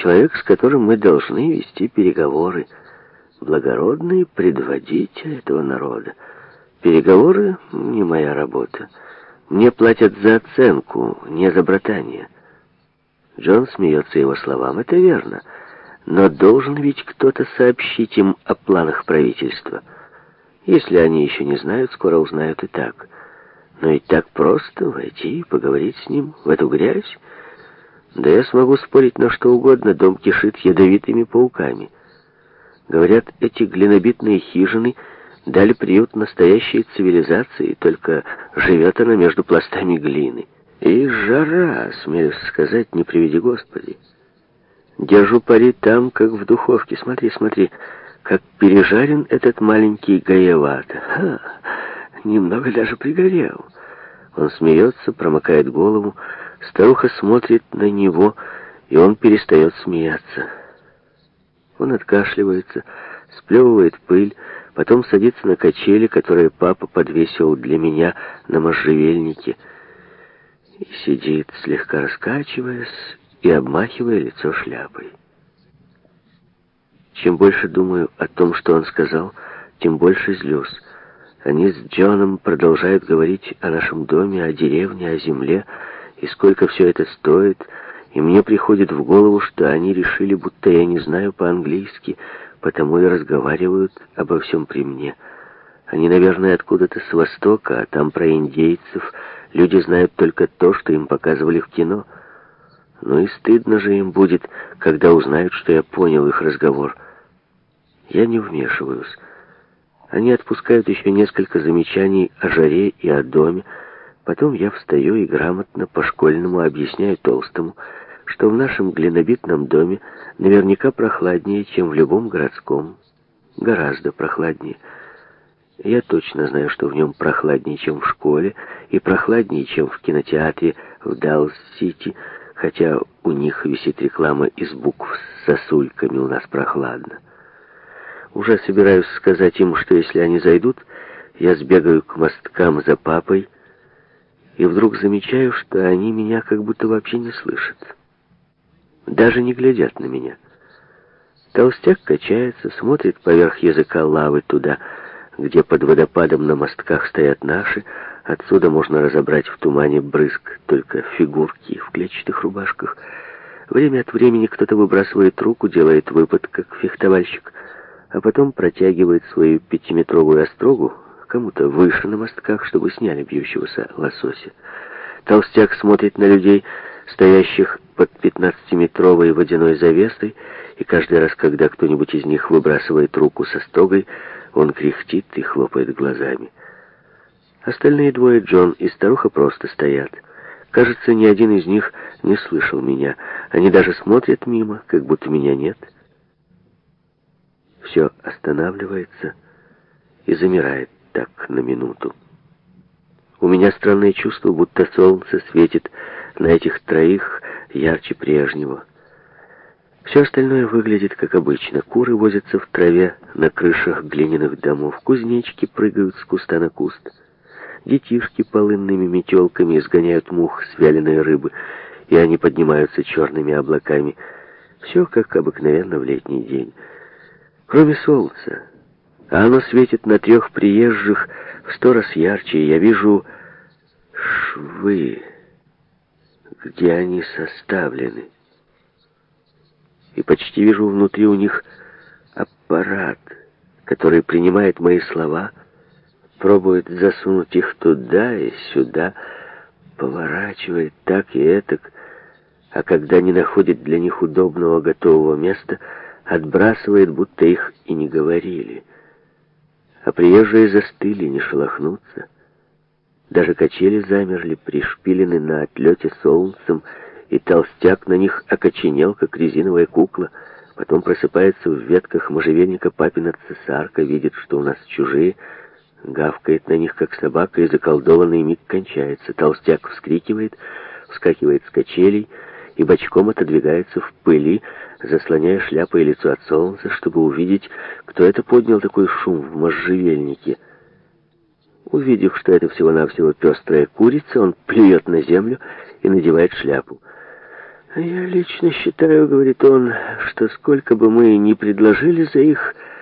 человек, с которым мы должны вести переговоры. Благородный предводитель этого народа. Переговоры — не моя работа. Мне платят за оценку, не за братание. Джон смеется его словам, это верно. Но должен ведь кто-то сообщить им о планах правительства. Если они еще не знают, скоро узнают и так. Но и так просто войти и поговорить с ним в эту грязь. Да я смогу спорить на что угодно, дом кишит ядовитыми пауками. Говорят, эти глинобитные хижины дали приют настоящей цивилизации, только живет она между пластами глины. И жара, смею сказать, не приведи Господи. Держу пари там, как в духовке. Смотри, смотри, как пережарен этот маленький гаевато. Ха, немного даже пригорел. Он смеется, промокает голову, Старуха смотрит на него, и он перестает смеяться. Он откашливается, сплевывает пыль, потом садится на качели, которые папа подвесил для меня на можжевельнике, и сидит, слегка раскачиваясь и обмахивая лицо шляпой. Чем больше думаю о том, что он сказал, тем больше злюсь. Они с Джоном продолжают говорить о нашем доме, о деревне, о земле, и сколько все это стоит, и мне приходит в голову, что они решили, будто я не знаю по-английски, потому и разговаривают обо всем при мне. Они, наверное, откуда-то с Востока, а там про индейцев люди знают только то, что им показывали в кино. Ну и стыдно же им будет, когда узнают, что я понял их разговор. Я не вмешиваюсь. Они отпускают еще несколько замечаний о жаре и о доме, Потом я встаю и грамотно по-школьному объясняю Толстому, что в нашем глинобитном доме наверняка прохладнее, чем в любом городском. Гораздо прохладнее. Я точно знаю, что в нем прохладнее, чем в школе, и прохладнее, чем в кинотеатре в Далс-Сити, хотя у них висит реклама из букв с сосульками, у нас прохладно. Уже собираюсь сказать им, что если они зайдут, я сбегаю к мосткам за папой, и вдруг замечаю, что они меня как будто вообще не слышат. Даже не глядят на меня. Толстяк качается, смотрит поверх языка лавы туда, где под водопадом на мостках стоят наши. Отсюда можно разобрать в тумане брызг только фигурки в клетчатых рубашках. Время от времени кто-то выбрасывает руку, делает выпад, как фехтовальщик, а потом протягивает свою пятиметровую острогу кому-то выше на мостках, чтобы сняли бьющегося лосося. Толстяк смотрит на людей, стоящих под пятнадцатиметровой водяной завесой, и каждый раз, когда кто-нибудь из них выбрасывает руку со стогой, он кряхтит и хлопает глазами. Остальные двое, Джон и старуха, просто стоят. Кажется, ни один из них не слышал меня. Они даже смотрят мимо, как будто меня нет. Все останавливается и замирает так на минуту. У меня странное чувство, будто солнце светит на этих троих ярче прежнего. Все остальное выглядит как обычно. Куры возятся в траве на крышах глиняных домов, кузнечки прыгают с куста на куст. Детишки полынными метелками изгоняют мух с вяленой рыбы, и они поднимаются черными облаками. Все как обыкновенно в летний день. Кроме солнца, а оно светит на трех приезжих в сто раз ярче, я вижу швы, где они составлены. И почти вижу внутри у них аппарат, который принимает мои слова, пробует засунуть их туда и сюда, поворачивает так и этак, а когда не находит для них удобного готового места, отбрасывает, будто их и не говорили — а приезжие застыли, не шелохнуться, Даже качели замерли, пришпилены на отлете солнцем, и толстяк на них окоченел, как резиновая кукла. Потом просыпается в ветках можжевельника папина цесарка, видит, что у нас чужие, гавкает на них, как собака, и заколдованный миг кончается. Толстяк вскрикивает, вскакивает с качелей — и бочком отодвигается в пыли, заслоняя шляпой лицо от солнца, чтобы увидеть, кто это поднял такой шум в можжевельнике. Увидев, что это всего-навсего пестрая курица, он плюет на землю и надевает шляпу. «Я лично считаю, — говорит он, — что сколько бы мы ни предложили за их...